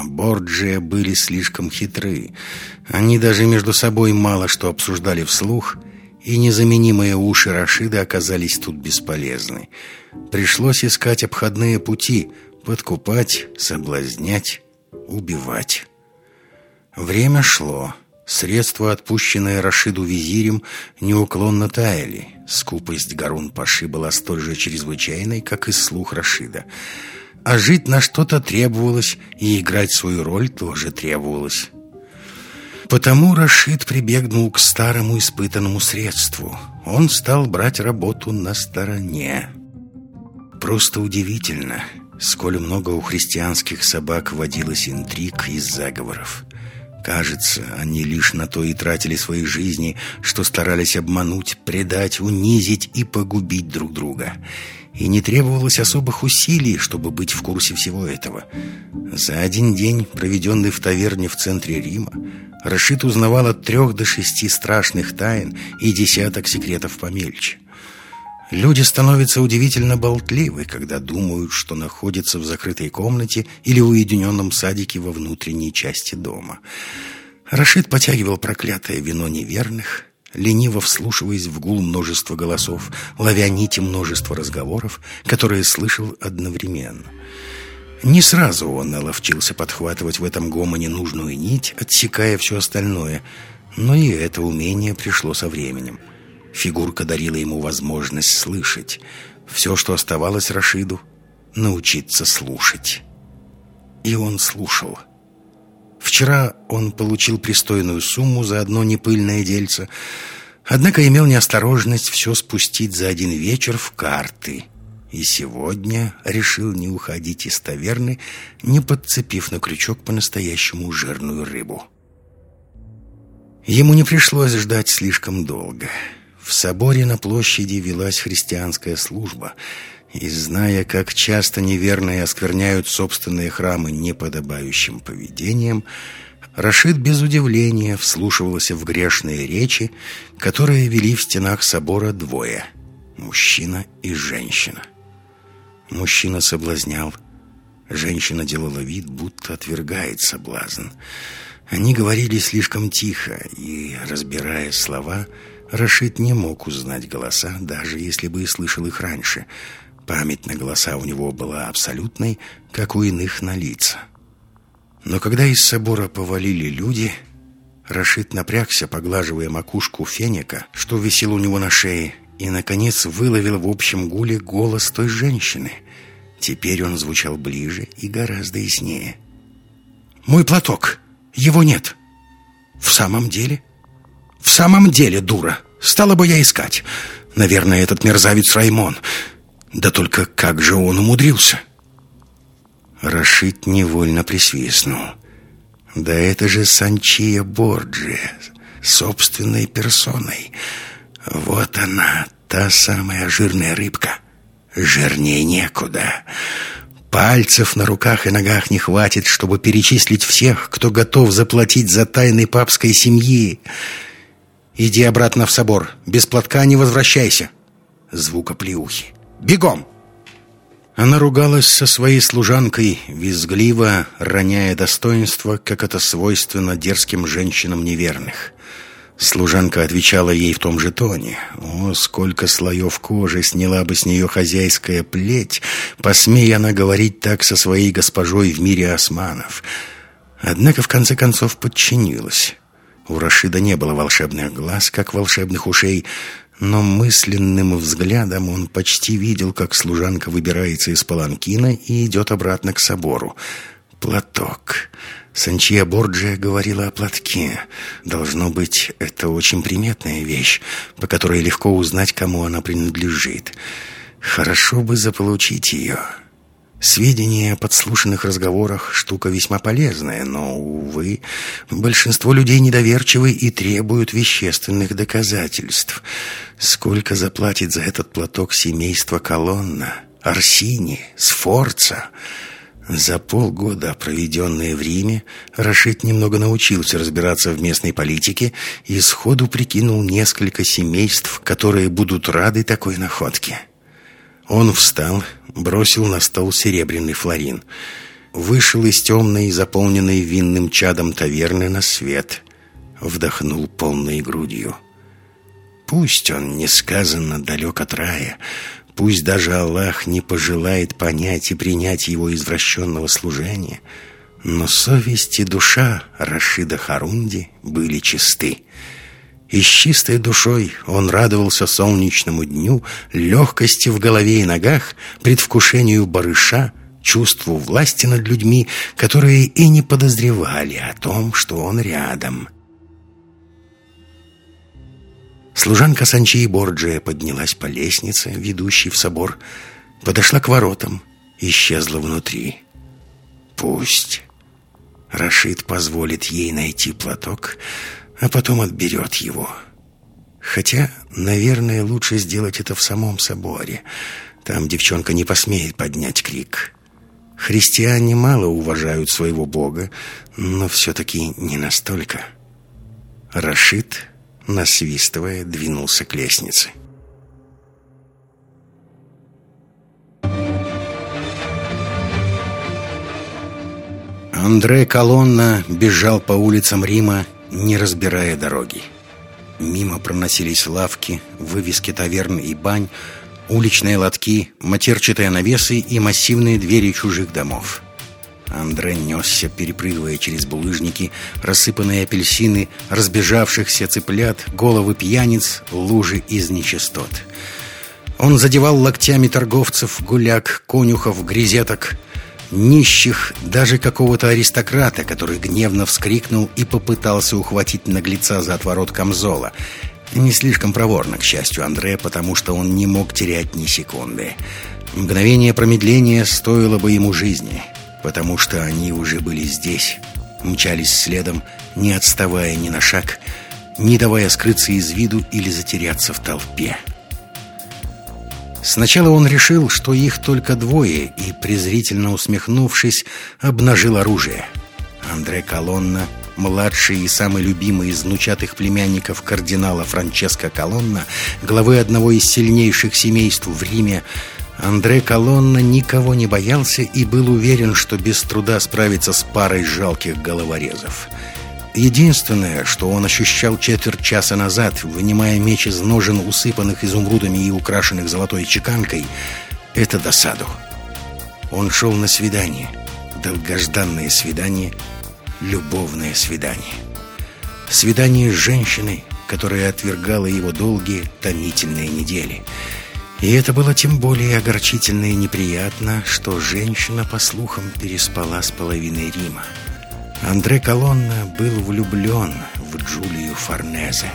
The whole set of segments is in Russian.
Но Борджия были слишком хитры. Они даже между собой мало что обсуждали вслух, и незаменимые уши Рашида оказались тут бесполезны. Пришлось искать обходные пути, подкупать, соблазнять, убивать. Время шло. Средства, отпущенные Рашиду визирем, неуклонно таяли. Скупость Гарун Паши была столь же чрезвычайной, как и слух Рашида. А жить на что-то требовалось, и играть свою роль тоже требовалось. Потому Рашид прибегнул к старому испытанному средству. Он стал брать работу на стороне. Просто удивительно, сколь много у христианских собак водилось интриг и заговоров. Кажется, они лишь на то и тратили свои жизни, что старались обмануть, предать, унизить и погубить друг друга. И не требовалось особых усилий, чтобы быть в курсе всего этого. За один день, проведенный в таверне в центре Рима, Рашид узнавал от трех до шести страшных тайн и десяток секретов помельче. Люди становятся удивительно болтливы, когда думают, что находятся в закрытой комнате или в уединенном садике во внутренней части дома. Рашид потягивал проклятое вино неверных, лениво вслушиваясь в гул множества голосов, ловя нити множества разговоров, которые слышал одновременно. Не сразу он наловчился подхватывать в этом гомоне нужную нить, отсекая все остальное, но и это умение пришло со временем. Фигурка дарила ему возможность слышать. Все, что оставалось Рашиду, научиться слушать. И он слушал. Вчера он получил пристойную сумму за одно непыльное дельце, однако имел неосторожность все спустить за один вечер в карты. И сегодня решил не уходить из таверны, не подцепив на крючок по-настоящему жирную рыбу. Ему не пришлось ждать слишком долго. В соборе на площади велась христианская служба, и, зная, как часто неверные оскверняют собственные храмы неподобающим поведением, Рашид без удивления вслушивался в грешные речи, которые вели в стенах собора двое – мужчина и женщина. Мужчина соблазнял, женщина делала вид, будто отвергает соблазн. Они говорили слишком тихо, и, разбирая слова – Рашид не мог узнать голоса, даже если бы и слышал их раньше. Память на голоса у него была абсолютной, как у иных на лица. Но когда из собора повалили люди, Рашид напрягся, поглаживая макушку феника, что висел у него на шее, и, наконец, выловил в общем гуле голос той женщины. Теперь он звучал ближе и гораздо яснее. «Мой платок! Его нет!» «В самом деле?» В самом деле дура. Стала бы я искать. Наверное, этот мерзавец Раймон. Да только как же он умудрился? Рашид невольно присвистнул. Да это же Санчия Борджи, собственной персоной. Вот она, та самая жирная рыбка. Жирнее некуда. Пальцев на руках и ногах не хватит, чтобы перечислить всех, кто готов заплатить за тайны папской семьи. «Иди обратно в собор. Без платка не возвращайся». Звука плеухи. «Бегом!» Она ругалась со своей служанкой, визгливо, роняя достоинство, как это свойственно дерзким женщинам неверных. Служанка отвечала ей в том же тоне. О, сколько слоев кожи сняла бы с нее хозяйская плеть, посмея она говорить так со своей госпожой в мире османов. Однако в конце концов подчинилась. У Рашида не было волшебных глаз, как волшебных ушей, но мысленным взглядом он почти видел, как служанка выбирается из паланкина и идет обратно к собору. Платок. Санчия Борджия говорила о платке. Должно быть, это очень приметная вещь, по которой легко узнать, кому она принадлежит. Хорошо бы заполучить ее. Сведения о подслушанных разговорах – штука весьма полезная, но, увы, большинство людей недоверчивы и требуют вещественных доказательств. Сколько заплатит за этот платок семейство Колонна, Арсини, Сфорца? За полгода, проведенные в Риме, Рашид немного научился разбираться в местной политике и сходу прикинул несколько семейств, которые будут рады такой находке. Он встал, бросил на стол серебряный флорин. вышел из темной, заполненной винным чадом таверны на свет, вдохнул полной грудью. Пусть он несказанно далек от рая, пусть даже Аллах не пожелает понять и принять его извращенного служения, но совесть и душа Рашида Харунди были чисты. И с чистой душой он радовался солнечному дню, легкости в голове и ногах, предвкушению барыша, чувству власти над людьми, которые и не подозревали о том, что он рядом. Служанка Санчи Борджия поднялась по лестнице, ведущей в собор, подошла к воротам, исчезла внутри. Пусть Рашид позволит ей найти платок, а потом отберет его. Хотя, наверное, лучше сделать это в самом соборе. Там девчонка не посмеет поднять крик. Христиане мало уважают своего Бога, но все-таки не настолько. Рашид, насвистывая, двинулся к лестнице. Андре Колонна бежал по улицам Рима, не разбирая дороги. Мимо проносились лавки, вывески таверн и бань, уличные лотки, матерчатые навесы и массивные двери чужих домов. Андре несся, перепрыгивая через булыжники, рассыпанные апельсины, разбежавшихся цыплят, головы пьяниц, лужи из нечистот. Он задевал локтями торговцев, гуляк, конюхов, грезеток — нищих, даже какого-то аристократа, который гневно вскрикнул и попытался ухватить наглеца за отворот камзола. Не слишком проворно, к счастью, Андре, потому что он не мог терять ни секунды. Мгновение промедления стоило бы ему жизни, потому что они уже были здесь, мчались следом, не отставая ни на шаг, не давая скрыться из виду или затеряться в толпе. Сначала он решил, что их только двое, и, презрительно усмехнувшись, обнажил оружие. Андре Колонна, младший и самый любимый из внучатых племянников кардинала Франческо Колонна, главы одного из сильнейших семейств в Риме, Андре Колонна никого не боялся и был уверен, что без труда справится с парой жалких головорезов – Единственное, что он ощущал четверть часа назад, вынимая меч из ножен, усыпанных изумрудами и украшенных золотой чеканкой, это досаду. Он шел на свидание, долгожданное свидание, любовное свидание. Свидание с женщиной, которая отвергала его долгие, томительные недели. И это было тем более огорчительно и неприятно, что женщина, по слухам, переспала с половиной Рима. Андре Колонна был влюблен в Джулию Форнезе.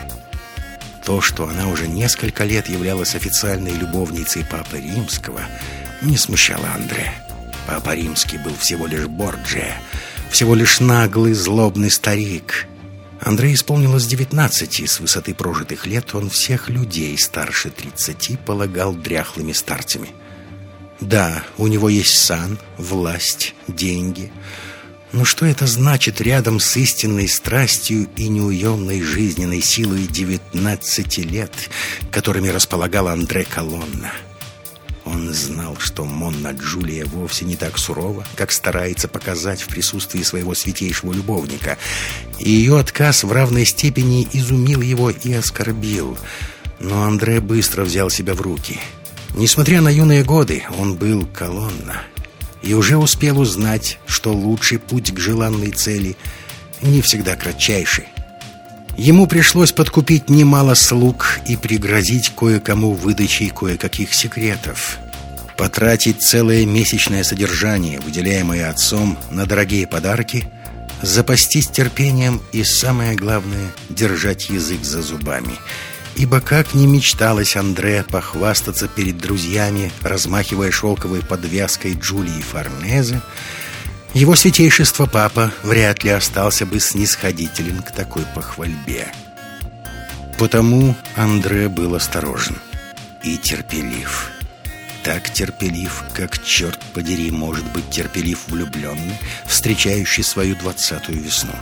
То, что она уже несколько лет являлась официальной любовницей Папы Римского, не смущало Андре. Папа Римский был всего лишь Борджия, всего лишь наглый, злобный старик. Андрей исполнилось 19, и с высоты прожитых лет он всех людей старше 30 полагал дряхлыми старцами. Да, у него есть сан, власть, деньги – но что это значит рядом с истинной страстью и неуемной жизненной силой 19 лет, которыми располагал Андре Колонна? Он знал, что Монна Джулия вовсе не так сурова, как старается показать в присутствии своего святейшего любовника. И ее отказ в равной степени изумил его и оскорбил. Но Андре быстро взял себя в руки. Несмотря на юные годы, он был колонна и уже успел узнать, что лучший путь к желанной цели не всегда кратчайший. Ему пришлось подкупить немало слуг и пригрозить кое-кому выдачей кое-каких секретов. Потратить целое месячное содержание, выделяемое отцом, на дорогие подарки, запастись терпением и, самое главное, держать язык за зубами – Ибо как не мечталось Андре похвастаться перед друзьями, размахивая шелковой подвязкой Джулии Форнезе, его святейшество папа вряд ли остался бы снисходителен к такой похвальбе. Потому Андре был осторожен и терпелив. Так терпелив, как, черт подери, может быть терпелив влюбленный, встречающий свою двадцатую весну.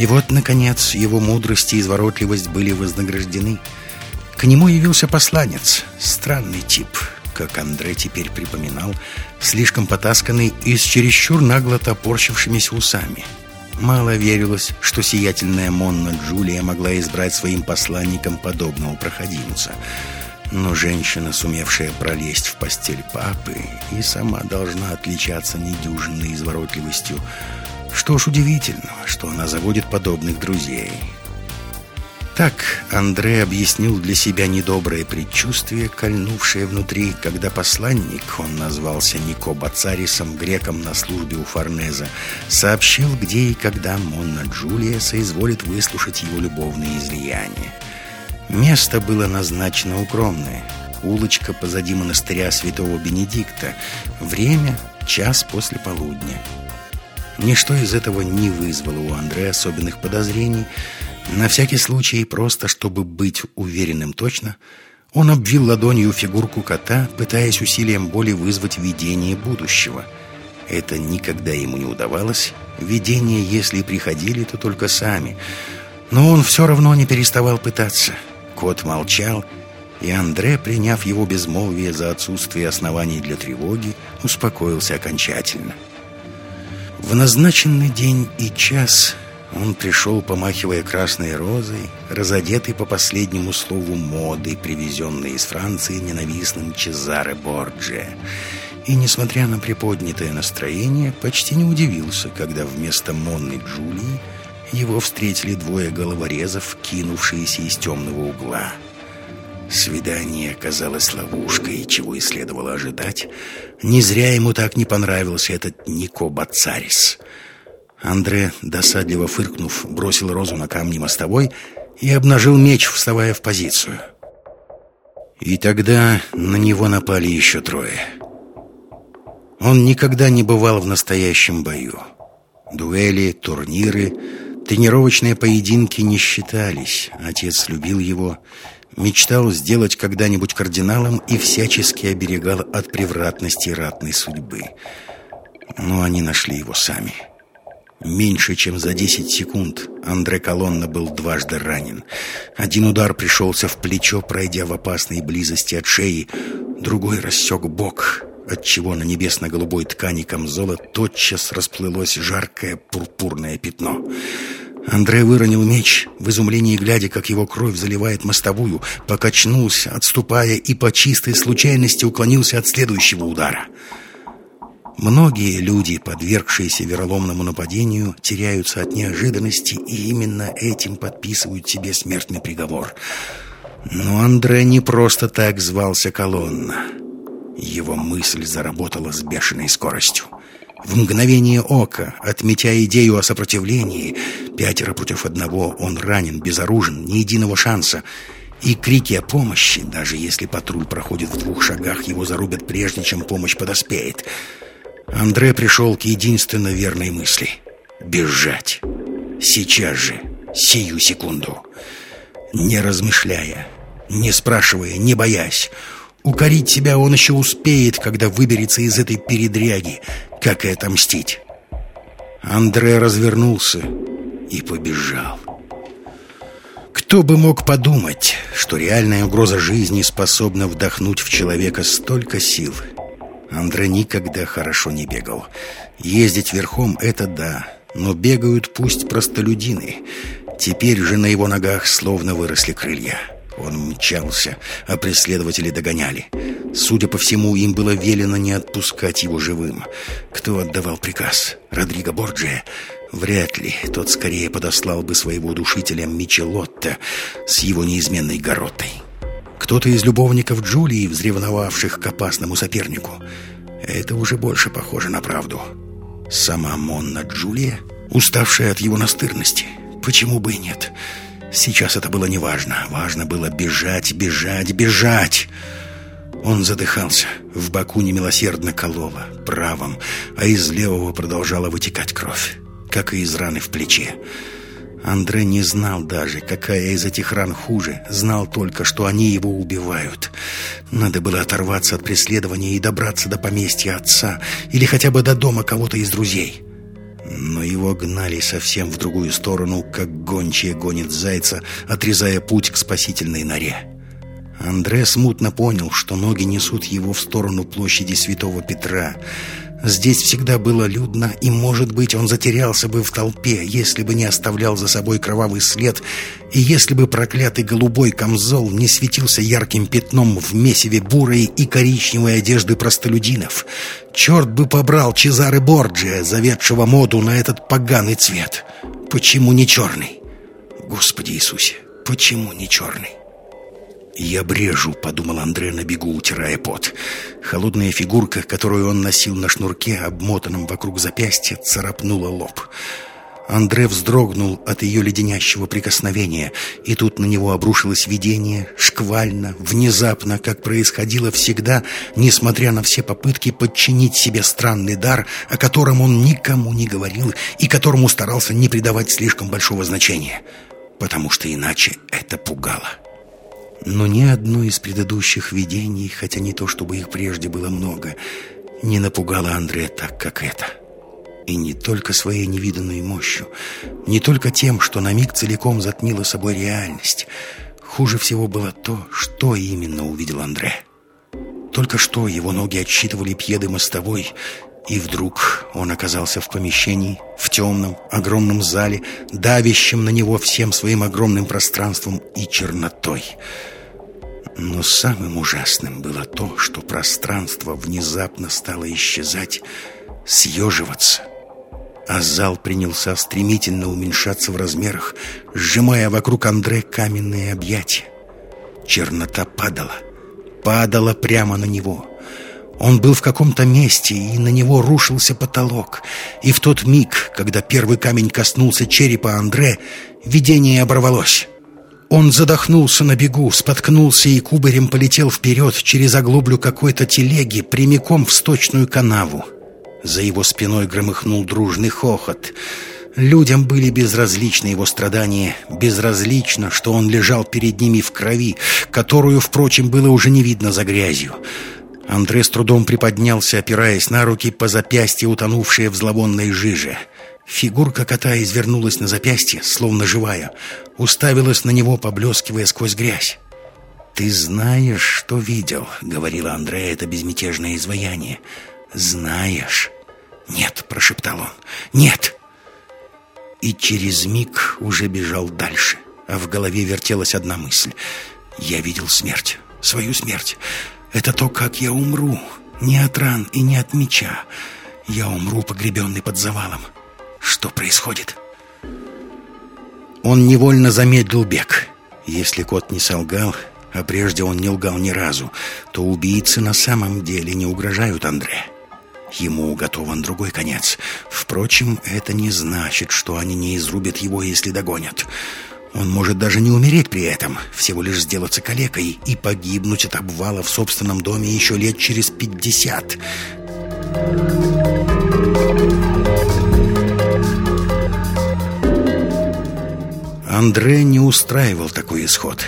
И вот, наконец, его мудрость и изворотливость были вознаграждены. К нему явился посланец, странный тип, как Андре теперь припоминал, слишком потасканный и с чересчур нагло топорщившимися усами. Мало верилось, что сиятельная Монна Джулия могла избрать своим посланником подобного проходимца. Но женщина, сумевшая пролезть в постель папы, и сама должна отличаться недюжинной изворотливостью. Что ж удивительного, что она заводит подобных друзей. Так Андрей объяснил для себя недоброе предчувствие, кольнувшее внутри, когда посланник, он назвался Нико Бацарисом, греком на службе у Форнеза, сообщил, где и когда Монна Джулия соизволит выслушать его любовные излияния. Место было назначено укромное. Улочка позади монастыря святого Бенедикта. Время — час после полудня. Ничто из этого не вызвало у Андрея особенных подозрений — на всякий случай, просто чтобы быть уверенным точно, он обвил ладонью фигурку кота, пытаясь усилием боли вызвать видение будущего. Это никогда ему не удавалось. Видения, если и приходили, то только сами. Но он все равно не переставал пытаться. Кот молчал, и Андре, приняв его безмолвие за отсутствие оснований для тревоги, успокоился окончательно. В назначенный день и час он пришел, помахивая красной розой, разодетый по последнему слову моды, привезенной из Франции ненавистным Чезаре Борджи. И, несмотря на приподнятое настроение, почти не удивился, когда вместо Монны Джулии его встретили двое головорезов, кинувшиеся из темного угла. Свидание оказалось ловушкой, чего и следовало ожидать. Не зря ему так не понравился этот Нико Бацарис — Андре, досадливо фыркнув, бросил розу на камни мостовой и обнажил меч, вставая в позицию. И тогда на него напали еще трое. Он никогда не бывал в настоящем бою. Дуэли, турниры, тренировочные поединки не считались. Отец любил его, мечтал сделать когда-нибудь кардиналом и всячески оберегал от превратности ратной судьбы. Но они нашли его сами. — Меньше чем за 10 секунд Андре Колонна был дважды ранен. Один удар пришелся в плечо, пройдя в опасной близости от шеи, другой рассек бок, отчего на небесно-голубой ткани камзола тотчас расплылось жаркое пурпурное пятно. Андре выронил меч, в изумлении глядя, как его кровь заливает мостовую, покачнулся, отступая, и по чистой случайности уклонился от следующего удара — Многие люди, подвергшиеся вероломному нападению, теряются от неожиданности и именно этим подписывают себе смертный приговор. Но Андре не просто так звался Колонна. Его мысль заработала с бешеной скоростью. В мгновение ока, отметя идею о сопротивлении, пятеро против одного, он ранен, безоружен, ни единого шанса. И крики о помощи, даже если патруль проходит в двух шагах, его зарубят прежде, чем помощь подоспеет — Андре пришел к единственно верной мысли — бежать. Сейчас же, сию секунду. Не размышляя, не спрашивая, не боясь. Укорить себя он еще успеет, когда выберется из этой передряги, как и отомстить. Андре развернулся и побежал. Кто бы мог подумать, что реальная угроза жизни способна вдохнуть в человека столько сил — Андре никогда хорошо не бегал. Ездить верхом — это да, но бегают пусть простолюдины. Теперь же на его ногах словно выросли крылья. Он мчался, а преследователи догоняли. Судя по всему, им было велено не отпускать его живым. Кто отдавал приказ? Родриго Борджия? Вряд ли. Тот скорее подослал бы своего душителя Мичелотта с его неизменной горотой. Кто-то из любовников Джулии, взревновавших к опасному сопернику. Это уже больше похоже на правду. Сама Монна Джулия, уставшая от его настырности. Почему бы и нет? Сейчас это было неважно. Важно было бежать, бежать, бежать. Он задыхался. В боку немилосердно кололо, правом, а из левого продолжала вытекать кровь, как и из раны в плече. Андре не знал даже, какая из этих ран хуже. Знал только, что они его убивают. Надо было оторваться от преследования и добраться до поместья отца или хотя бы до дома кого-то из друзей. Но его гнали совсем в другую сторону, как гончие гонит зайца, отрезая путь к спасительной норе. Андре смутно понял, что ноги несут его в сторону площади Святого Петра. Здесь всегда было людно, и, может быть, он затерялся бы в толпе, если бы не оставлял за собой кровавый след, и если бы проклятый голубой камзол не светился ярким пятном в месиве бурой и коричневой одежды простолюдинов. Черт бы побрал Чезаре Борджия, заведшего моду на этот поганый цвет. Почему не черный? Господи Иисусе, почему не черный? «Я брежу», — подумал Андре на бегу, утирая пот. Холодная фигурка, которую он носил на шнурке, обмотанном вокруг запястья, царапнула лоб. Андре вздрогнул от ее леденящего прикосновения, и тут на него обрушилось видение, шквально, внезапно, как происходило всегда, несмотря на все попытки подчинить себе странный дар, о котором он никому не говорил и которому старался не придавать слишком большого значения, потому что иначе это пугало. Но ни одно из предыдущих видений, хотя не то, чтобы их прежде было много, не напугало Андрея так, как это. И не только своей невиданной мощью, не только тем, что на миг целиком затмило собой реальность. Хуже всего было то, что именно увидел Андре. Только что его ноги отсчитывали пьеды мостовой, и вдруг он оказался в помещении, в темном, огромном зале, давящем на него всем своим огромным пространством и чернотой. Но самым ужасным было то, что пространство внезапно стало исчезать, съеживаться, а зал принялся стремительно уменьшаться в размерах, сжимая вокруг Андре каменные объятия. Чернота падала, падала прямо на него — он был в каком-то месте, и на него рушился потолок. И в тот миг, когда первый камень коснулся черепа Андре, видение оборвалось. Он задохнулся на бегу, споткнулся и кубарем полетел вперед через оглоблю какой-то телеги прямиком в сточную канаву. За его спиной громыхнул дружный хохот. Людям были безразличны его страдания, безразлично, что он лежал перед ними в крови, которую, впрочем, было уже не видно за грязью. Андре с трудом приподнялся, опираясь на руки по запястье, утонувшие в зловонной жиже. Фигурка кота извернулась на запястье, словно живая, уставилась на него, поблескивая сквозь грязь. «Ты знаешь, что видел», — говорила Андре это безмятежное изваяние. «Знаешь». «Нет», — прошептал он, — «нет». И через миг уже бежал дальше, а в голове вертелась одна мысль. «Я видел смерть, свою смерть». Это то, как я умру. Не от ран и не от меча. Я умру, погребенный под завалом. Что происходит? Он невольно замедлил бег. Если кот не солгал, а прежде он не лгал ни разу, то убийцы на самом деле не угрожают Андре. Ему уготован другой конец. Впрочем, это не значит, что они не изрубят его, если догонят. Он может даже не умереть при этом, всего лишь сделаться калекой и погибнуть от обвала в собственном доме еще лет через пятьдесят. Андре не устраивал такой исход.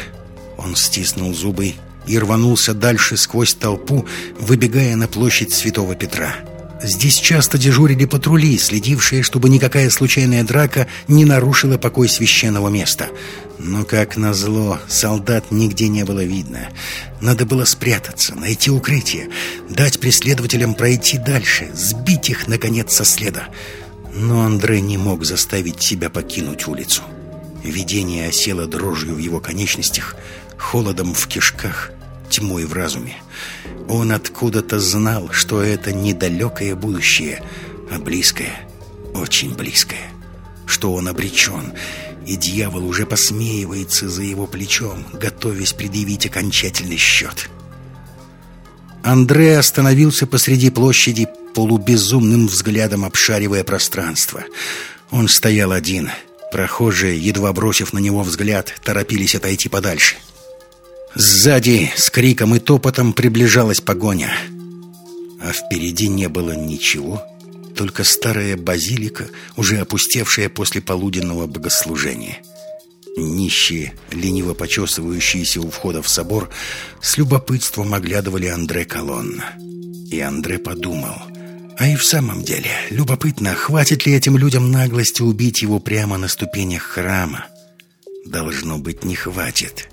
Он стиснул зубы и рванулся дальше сквозь толпу, выбегая на площадь Святого Петра. Здесь часто дежурили патрули, следившие, чтобы никакая случайная драка не нарушила покой священного места. Но, как назло, солдат нигде не было видно. Надо было спрятаться, найти укрытие, дать преследователям пройти дальше, сбить их, наконец, со следа. Но Андрей не мог заставить себя покинуть улицу. Видение осело дрожью в его конечностях, холодом в кишках, тьмой в разуме. Он откуда-то знал, что это недалекое будущее, а близкое, очень близкое. Что он обречен, и дьявол уже посмеивается за его плечом, готовясь предъявить окончательный счет. Андре остановился посреди площади, полубезумным взглядом обшаривая пространство. Он стоял один. Прохожие, едва бросив на него взгляд, торопились отойти подальше. — Сзади с криком и топотом приближалась погоня. А впереди не было ничего, только старая базилика, уже опустевшая после полуденного богослужения. Нищие, лениво почесывающиеся у входа в собор, с любопытством оглядывали Андре Колонна. И Андре подумал, а и в самом деле, любопытно, хватит ли этим людям наглости убить его прямо на ступенях храма? Должно быть, не хватит.